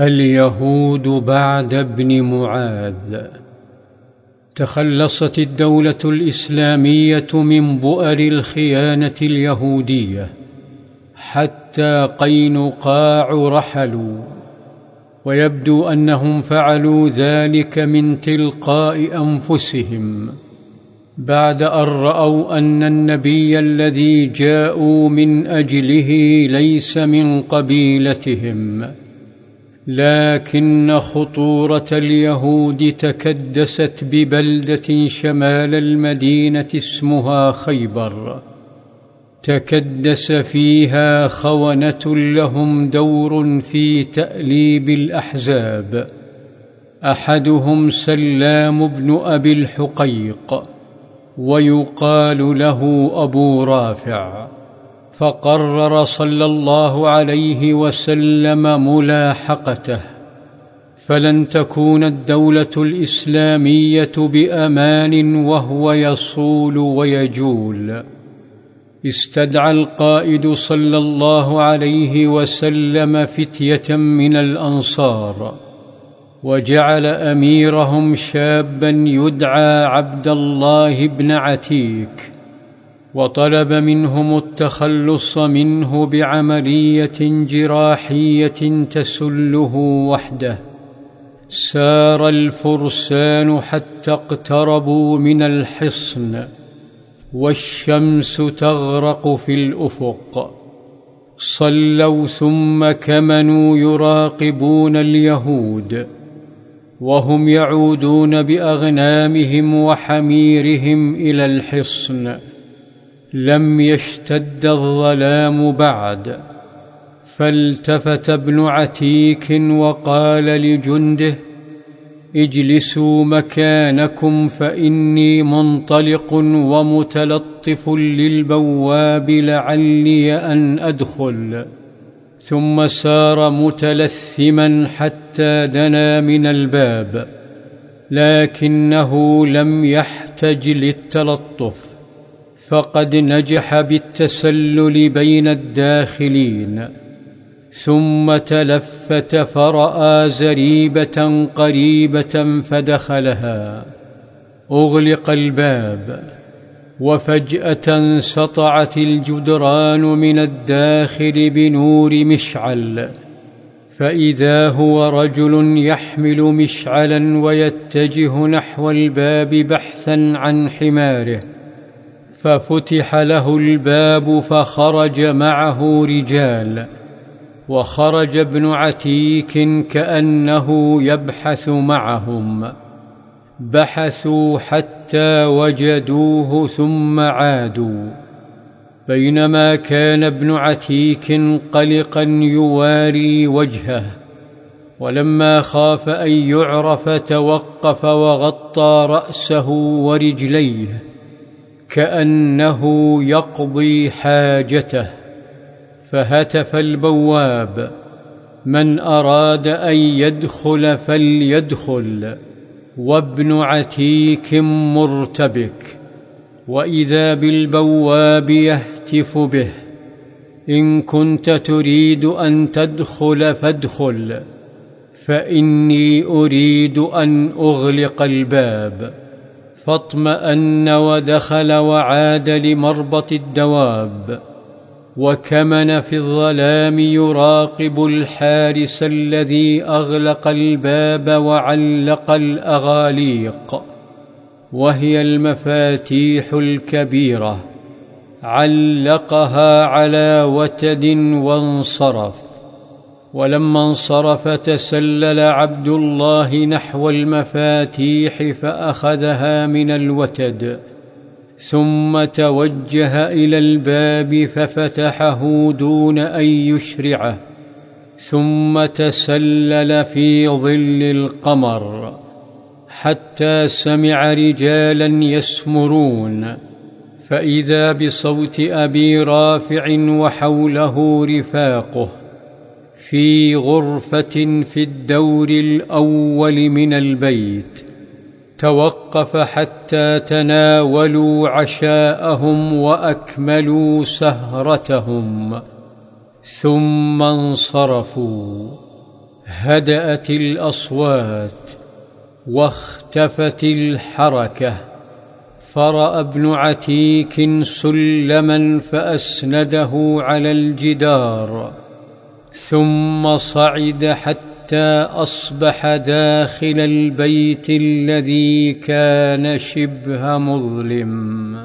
اليهود بعد ابن معاذ. تخلصت الدولة الإسلامية من بؤر الخيانة اليهودية حتى قينقاع رحلوا. ويبدو أنهم فعلوا ذلك من تلقاء أنفسهم بعد أن رأوا أن النبي الذي جاءوا من أجله ليس من قبيلتهم. لكن خطورة اليهود تكدست ببلدة شمال المدينة اسمها خيبر. تكدس فيها خونة لهم دور في تأليب الأحزاب. أحدهم سلام بن أبي الحقيق ويقال له أبو رافع. فقرر صلى الله عليه وسلم ملاحقته. فلن تكون الدولة الإسلامية بأمان وهو يصول ويجول. استدعى القائد صلى الله عليه وسلم فتية من الأنصار وجعل أميرهم شابا يدعى عبد الله بن عتيك وطلب منهم التخلص منه بعملية جراحية تسله وحده. سار الفرسان حتى اقتربوا من الحصن والشمس تغرق في الأفق. صلوا ثم كمنوا يراقبون اليهود وهم يعودون بأغنامهم وحميرهم إلى الحصن. لم يشتد الظلام بعد فالتفت ابن عتيك وقال لجنده اجلسوا مكانكم فإني منطلق ومتلطف للبواب لعلي أن أدخل. ثم سار متلثما حتى دنا من الباب لكنه لم يحتج للتلطف. فقد نجح بالتسلل بين الداخلين ثم تلفت فرأى زريبة قريبة فدخلها. أغلق الباب وفجأة سطعت الجدران من الداخل بنور مشعل. فإذا هو رجل يحمل مشعلا ويتجه نحو الباب بحثا عن حماره. ففتح له الباب فخرج معه رجال وخرج ابن عتيك كأنه يبحث معهم. بحثوا حتى وجدوه ثم عادوا. بينما كان ابن عتيك قلقا يواري وجهه ولما خاف أن يعرف توقف وغطى رأسه ورجليه. كأنه يقضي حاجته فهتف البواب. من أراد أن يدخل فليدخل وابن عتيك مرتبك. وإذا بالبواب يهتف به إن كنت تريد أن تدخل فادخل فإني أريد أن أغلق الباب. فاطمأن ودخل وعاد لمربط الدواب وكمن في الظلام يراقب الحارس الذي أغلق الباب وعلق الأغاليق وهي المفاتيح الكبيرة علقها على وتد وانصرف. ولما انصرف تسلل عبد الله نحو المفاتيح فأخذها من الوتد ثم توجه إلى الباب ففتحه دون أن يشرعه ثم تسلل في ظل القمر حتى سمع رجالا يسمرون فإذا بصوت أبي رافع وحوله رفاقه في غرفة في الدور الأول من البيت توقف حتى تناولوا عشاءهم وأكملوا سهرتهم ثم انصرفوا هدأت الأصوات واختفت الحركة فرأى ابن عتيك سلما فأسنده على الجدار. ثم صعد حتى أصبح داخل البيت الذي كان شبه مظلم.